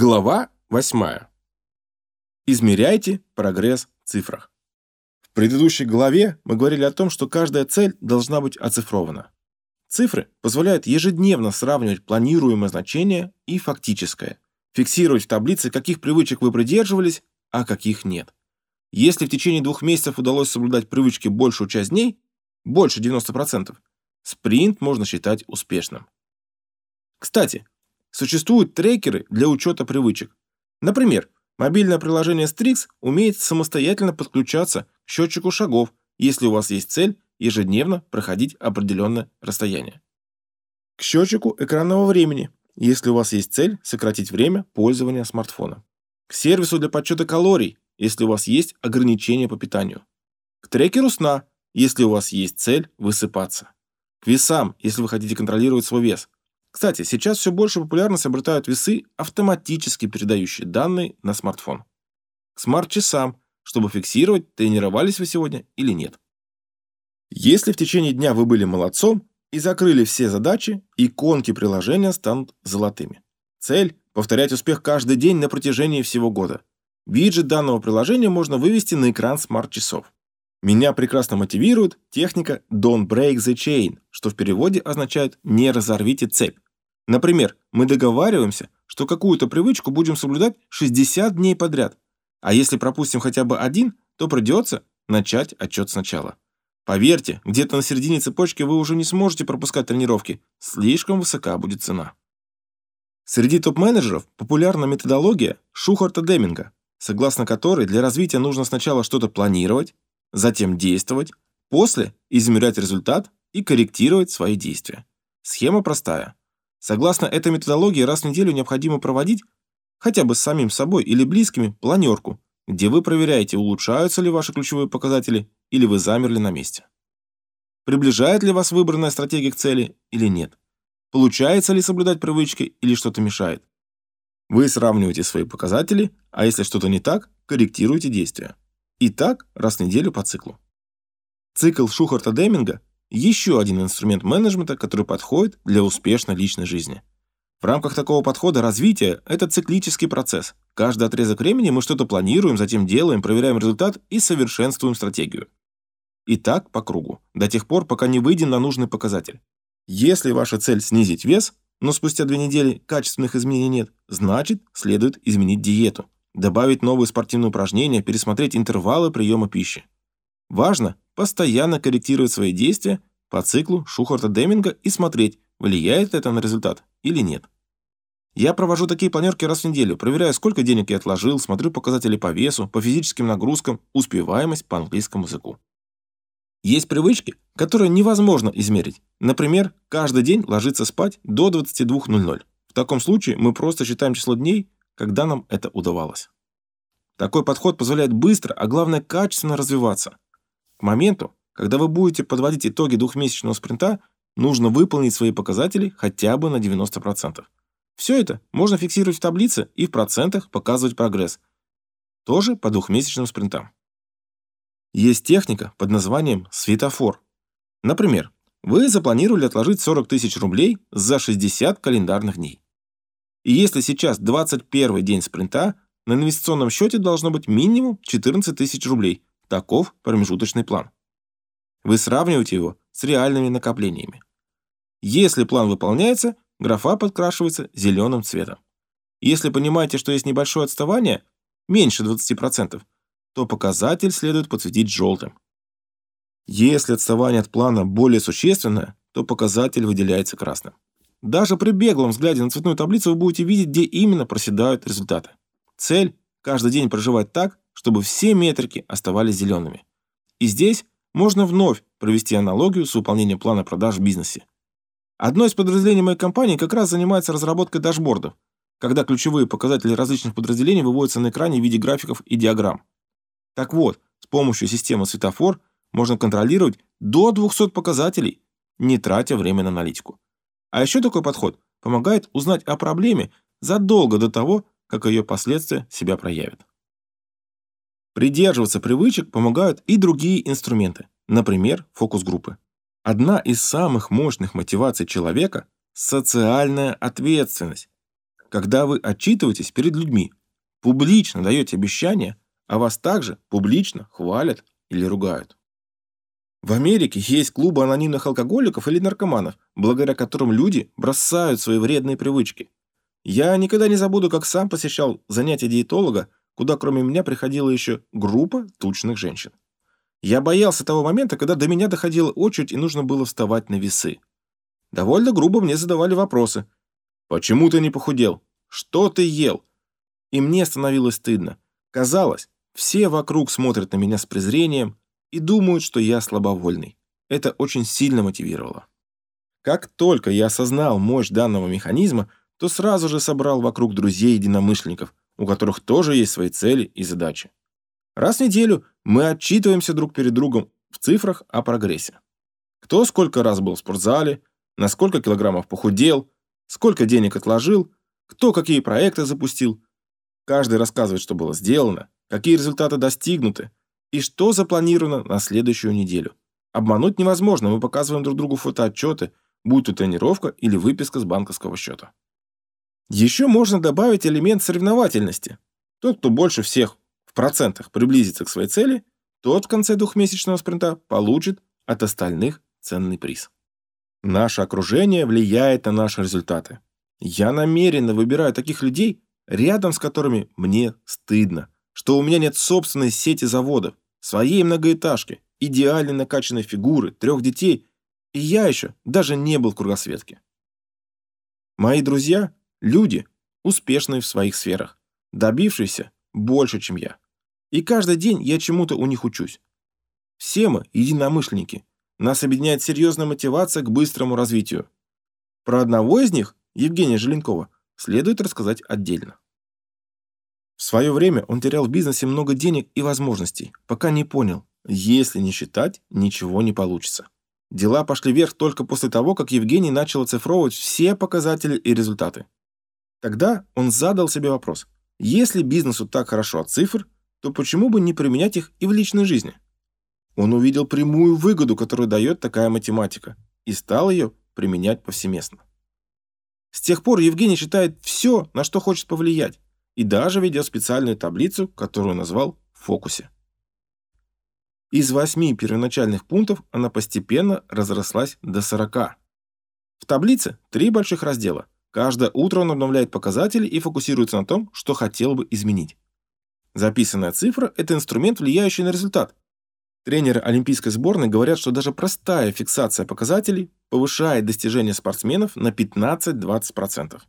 Глава 8. Измеряйте прогресс в цифрах. В предыдущей главе мы говорили о том, что каждая цель должна быть оцифрована. Цифры позволяют ежедневно сравнивать планируемое значение и фактическое, фиксировать в таблице, каких привычек вы придерживались, а каких нет. Если в течение двух месяцев удалось соблюдать привычки большую часть дней, больше 90%, спринт можно считать успешным. Кстати, Существуют трекеры для учета привычек. Например, мобильное приложение Strix умеет самостоятельно подключаться к счетчику шагов, если у вас есть цель ежедневно проходить определенное расстояние. К счетчику экранного времени, если у вас есть цель сократить время пользования смартфоном. К сервису для подсчета калорий, если у вас есть ограничения по питанию. К трекеру сна, если у вас есть цель высыпаться. К весам, если вы хотите контролировать свой вес. Кстати, сейчас все больше популярность обретают весы, автоматически передающие данные на смартфон. К смарт-часам, чтобы фиксировать, тренировались вы сегодня или нет. Если в течение дня вы были молодцом и закрыли все задачи, иконки приложения станут золотыми. Цель – повторять успех каждый день на протяжении всего года. Виджет данного приложения можно вывести на экран смарт-часов. Меня прекрасно мотивирует техника «Don't break the chain», что в переводе означает «не разорвите цепь». Например, мы договариваемся, что какую-то привычку будем соблюдать 60 дней подряд, а если пропустим хотя бы один, то придется начать отчет сначала. Поверьте, где-то на середине цепочки вы уже не сможете пропускать тренировки, слишком высока будет цена. Среди топ-менеджеров популярна методология Шухарта-Деминга, согласно которой для развития нужно сначала что-то планировать, затем действовать, после измерять результат и корректировать свои действия. Схема простая. Согласно этой методологии, раз в неделю необходимо проводить, хотя бы с самим собой или близкими, планерку, где вы проверяете, улучшаются ли ваши ключевые показатели или вы замерли на месте. Приближает ли вас выбранная стратегия к цели или нет? Получается ли соблюдать привычки или что-то мешает? Вы сравниваете свои показатели, а если что-то не так, корректируете действия. И так раз в неделю по циклу. Цикл Шухарта-Деминга – еще один инструмент менеджмента, который подходит для успешной личной жизни. В рамках такого подхода развитие – это циклический процесс. Каждый отрезок времени мы что-то планируем, затем делаем, проверяем результат и совершенствуем стратегию. И так по кругу, до тех пор, пока не выйдем на нужный показатель. Если ваша цель снизить вес, но спустя две недели качественных изменений нет, значит, следует изменить диету добавить новые спортивные упражнения, пересмотреть интервалы приема пищи. Важно постоянно корректировать свои действия по циклу Шухарта-Деминга и смотреть, влияет это на результат или нет. Я провожу такие планерки раз в неделю, проверяю, сколько денег я отложил, смотрю показатели по весу, по физическим нагрузкам, успеваемость по английскому языку. Есть привычки, которые невозможно измерить. Например, каждый день ложиться спать до 22.00. В таком случае мы просто считаем число дней, когда нам это удавалось. Такой подход позволяет быстро, а главное качественно развиваться. К моменту, когда вы будете подводить итоги двухмесячного спринта, нужно выполнить свои показатели хотя бы на 90%. Все это можно фиксировать в таблице и в процентах показывать прогресс. Тоже по двухмесячным спринтам. Есть техника под названием светофор. Например, вы запланировали отложить 40 тысяч рублей за 60 календарных дней. И если сейчас 21 день спринта, на инвестиционном счете должно быть минимум 14 тысяч рублей. Таков промежуточный план. Вы сравниваете его с реальными накоплениями. Если план выполняется, графа подкрашивается зеленым цветом. Если понимаете, что есть небольшое отставание, меньше 20%, то показатель следует подсветить желтым. Если отставание от плана более существенное, то показатель выделяется красным. Даже при беглом взгляде на цветную таблицу вы будете видеть, где именно проседают результаты. Цель – каждый день проживать так, чтобы все метрики оставались зелеными. И здесь можно вновь провести аналогию с выполнением плана продаж в бизнесе. Одно из подразделений моей компании как раз занимается разработкой дашбордов, когда ключевые показатели различных подразделений выводятся на экране в виде графиков и диаграмм. Так вот, с помощью системы светофор можно контролировать до 200 показателей, не тратя время на аналитику. А еще такой подход помогает узнать о проблеме задолго до того, как ее последствия себя проявят. Придерживаться привычек помогают и другие инструменты, например, фокус-группы. Одна из самых мощных мотиваций человека – социальная ответственность. когда вы отчитываетесь перед людьми, публично даете обещания, а вас также публично хвалят или ругают. В Америке есть клубы анонимных алкоголиков или наркоманов, благодаря которым люди бросают свои вредные привычки. Я никогда не забуду, как сам посещал занятия диетолога, куда кроме меня приходила еще группа тучных женщин. Я боялся того момента, когда до меня доходила очередь и нужно было вставать на весы. Довольно грубо мне задавали вопросы. «Почему ты не похудел? Что ты ел?» И мне становилось стыдно. Казалось, все вокруг смотрят на меня с презрением и думают, что я слабовольный. Это очень сильно мотивировало. Как только я осознал мощь данного механизма, то сразу же собрал вокруг друзей-единомышленников, у которых тоже есть свои цели и задачи. Раз в неделю мы отчитываемся друг перед другом в цифрах о прогрессе. Кто сколько раз был в спортзале, на сколько килограммов похудел, сколько денег отложил, кто какие проекты запустил. Каждый рассказывает, что было сделано, какие результаты достигнуты и что запланировано на следующую неделю. Обмануть невозможно, мы показываем друг другу фотоотчеты, будь то тренировка или выписка с банковского счета. Еще можно добавить элемент соревновательности. Тот, кто больше всех в процентах приблизится к своей цели, тот в конце двухмесячного спринта получит от остальных ценный приз. Наше окружение влияет на наши результаты. Я намеренно выбираю таких людей, рядом с которыми мне стыдно, что у меня нет собственной сети заводов, своей многоэтажки, идеально накачанной фигуры, трех детей, и я еще даже не был в кругосветке. Мои друзья Люди, успешные в своих сферах, добившиеся больше, чем я. И каждый день я чему-то у них учусь. Все мы единомышленники. Нас объединяет серьезная мотивация к быстрому развитию. Про одного из них, Евгения Желенкова, следует рассказать отдельно. В свое время он терял в бизнесе много денег и возможностей, пока не понял, если не считать, ничего не получится. Дела пошли вверх только после того, как Евгений начал оцифровывать все показатели и результаты. Тогда он задал себе вопрос. Если бизнесу так хорошо от цифр, то почему бы не применять их и в личной жизни? Он увидел прямую выгоду, которую дает такая математика, и стал ее применять повсеместно. С тех пор Евгений считает все, на что хочет повлиять, и даже ведет специальную таблицу, которую назвал «в фокусе». Из восьми первоначальных пунктов она постепенно разрослась до 40. В таблице три больших раздела – Каждое утро он обновляет показатели и фокусируется на том, что хотел бы изменить. Записанная цифра – это инструмент, влияющий на результат. Тренеры олимпийской сборной говорят, что даже простая фиксация показателей повышает достижения спортсменов на 15-20%.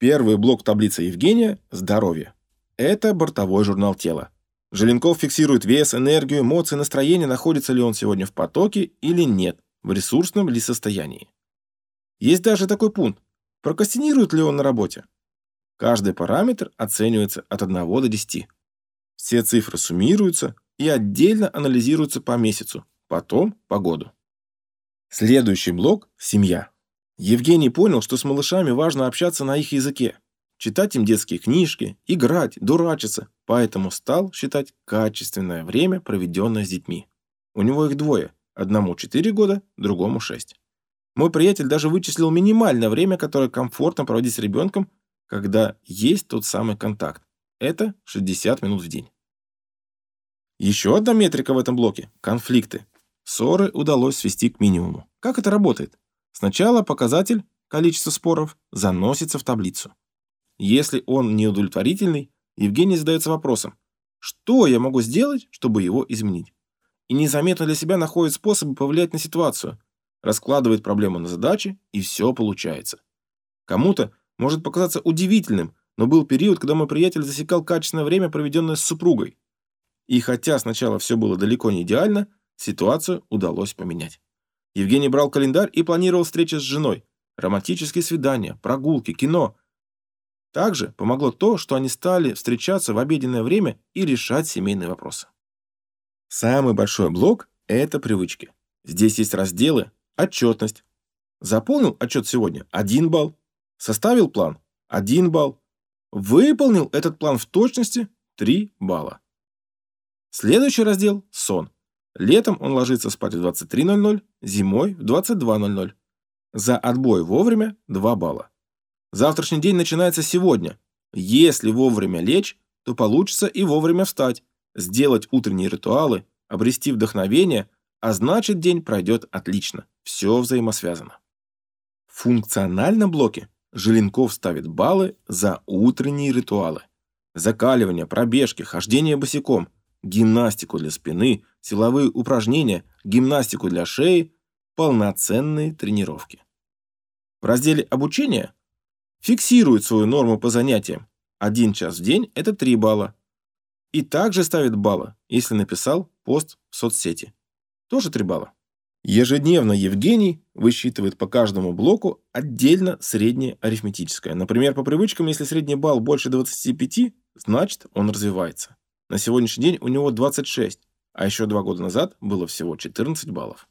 Первый блок таблицы Евгения – здоровье. Это бортовой журнал тела. Желенков фиксирует вес, энергию, эмоции, настроение, находится ли он сегодня в потоке или нет, в ресурсном ли состоянии. Есть даже такой пункт Прокрастинирует ли он на работе? Каждый параметр оценивается от 1 до 10. Все цифры суммируются и отдельно анализируются по месяцу, потом по году. Следующий блок – семья. Евгений понял, что с малышами важно общаться на их языке, читать им детские книжки, играть, дурачиться, поэтому стал считать качественное время, проведенное с детьми. У него их двое, одному 4 года, другому 6. Мой приятель даже вычислил минимальное время, которое комфортно проводить с ребенком, когда есть тот самый контакт. Это 60 минут в день. Еще одна метрика в этом блоке – конфликты. Ссоры удалось свести к минимуму. Как это работает? Сначала показатель, количество споров, заносится в таблицу. Если он неудовлетворительный, Евгений задается вопросом, что я могу сделать, чтобы его изменить? И незаметно для себя находит способы повлиять на ситуацию – раскладывает проблему на задачи, и все получается. Кому-то может показаться удивительным, но был период, когда мой приятель засекал качественное время, проведенное с супругой. И хотя сначала все было далеко не идеально, ситуацию удалось поменять. Евгений брал календарь и планировал встречи с женой, романтические свидания, прогулки, кино. Также помогло то, что они стали встречаться в обеденное время и решать семейные вопросы. Самый большой блок – это привычки. Здесь есть разделы, Отчетность. Заполнил отчет сегодня – 1 балл. Составил план – 1 балл. Выполнил этот план в точности – 3 балла. Следующий раздел – сон. Летом он ложится спать в 23.00, зимой в 22.00. За отбой вовремя – 2 балла. Завтрашний день начинается сегодня. Если вовремя лечь, то получится и вовремя встать, сделать утренние ритуалы, обрести вдохновение, а значит день пройдет отлично. Все взаимосвязано. В функциональном блоке Желенков ставит баллы за утренние ритуалы. Закаливание, пробежки, хождение босиком, гимнастику для спины, силовые упражнения, гимнастику для шеи, полноценные тренировки. В разделе обучения фиксирует свою норму по занятиям. Один час в день – это 3 балла. И также ставит баллы, если написал пост в соцсети. Тоже 3 балла. Ежедневно Евгений высчитывает по каждому блоку отдельно среднее арифметическое. Например, по привычкам, если средний балл больше 25, значит он развивается. На сегодняшний день у него 26, а еще два года назад было всего 14 баллов.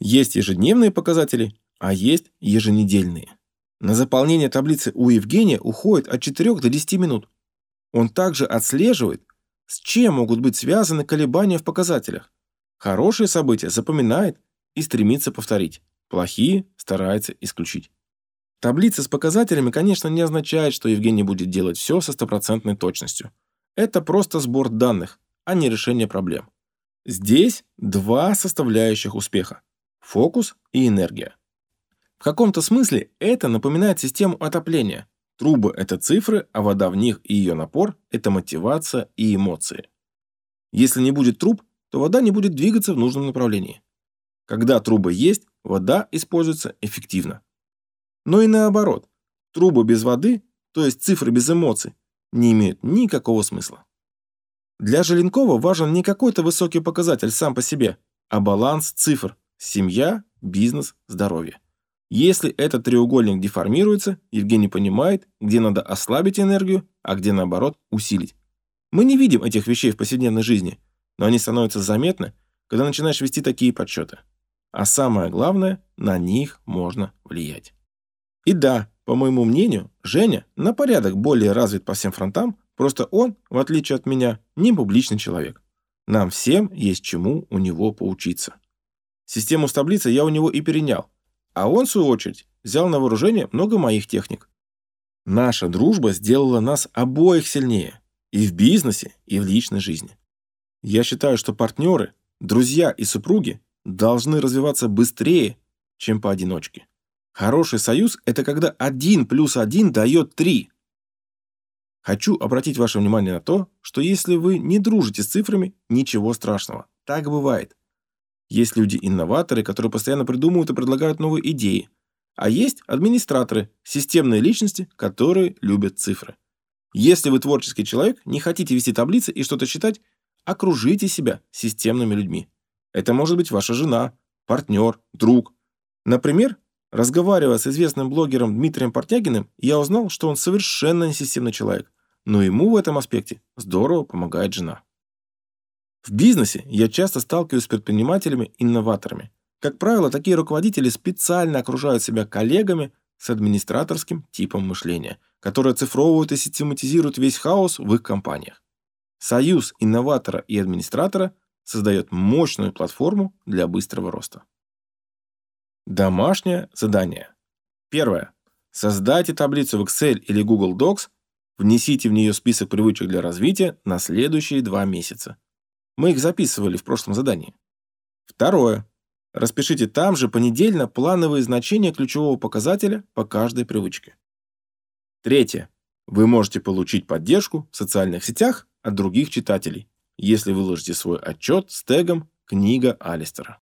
Есть ежедневные показатели, а есть еженедельные. На заполнение таблицы у Евгения уходит от 4 до 10 минут. Он также отслеживает, с чем могут быть связаны колебания в показателях. Хорошие события запоминает и стремится повторить. Плохие старается исключить. Таблица с показателями, конечно, не означает, что Евгений будет делать все со стопроцентной точностью. Это просто сбор данных, а не решение проблем. Здесь два составляющих успеха – фокус и энергия. В каком-то смысле это напоминает систему отопления. Трубы – это цифры, а вода в них и ее напор – это мотивация и эмоции. Если не будет труб, то вода не будет двигаться в нужном направлении. Когда трубы есть, вода используется эффективно. Но и наоборот, трубы без воды, то есть цифры без эмоций, не имеют никакого смысла. Для Желенкова важен не какой-то высокий показатель сам по себе, а баланс цифр – семья, бизнес, здоровье. Если этот треугольник деформируется, Евгений понимает, где надо ослабить энергию, а где наоборот усилить. Мы не видим этих вещей в повседневной жизни, но они становятся заметны, когда начинаешь вести такие подсчеты. А самое главное, на них можно влиять. И да, по моему мнению, Женя на порядок более развит по всем фронтам, просто он, в отличие от меня, не публичный человек. Нам всем есть чему у него поучиться. Систему с таблицей я у него и перенял, а он, в свою очередь, взял на вооружение много моих техник. Наша дружба сделала нас обоих сильнее и в бизнесе, и в личной жизни. Я считаю, что партнеры, друзья и супруги должны развиваться быстрее, чем поодиночке. Хороший союз – это когда один плюс один дает три. Хочу обратить ваше внимание на то, что если вы не дружите с цифрами, ничего страшного. Так бывает. Есть люди-инноваторы, которые постоянно придумывают и предлагают новые идеи. А есть администраторы, системные личности, которые любят цифры. Если вы творческий человек, не хотите вести таблицы и что-то считать, окружите себя системными людьми. Это может быть ваша жена, партнер, друг. Например, разговаривая с известным блогером Дмитрием Портягиным, я узнал, что он совершенно не системный человек, но ему в этом аспекте здорово помогает жена. В бизнесе я часто сталкиваюсь с предпринимателями-инноваторами. Как правило, такие руководители специально окружают себя коллегами с администраторским типом мышления, которые оцифровывают и систематизируют весь хаос в их компаниях. Союз инноватора и администратора создает мощную платформу для быстрого роста. Домашнее задание. Первое. Создайте таблицу в Excel или Google Docs, внесите в нее список привычек для развития на следующие два месяца. Мы их записывали в прошлом задании. Второе. Распишите там же понедельно плановые значения ключевого показателя по каждой привычке. Третье. Вы можете получить поддержку в социальных сетях от других читателей, если выложите свой отчет с тегом «Книга Алистера».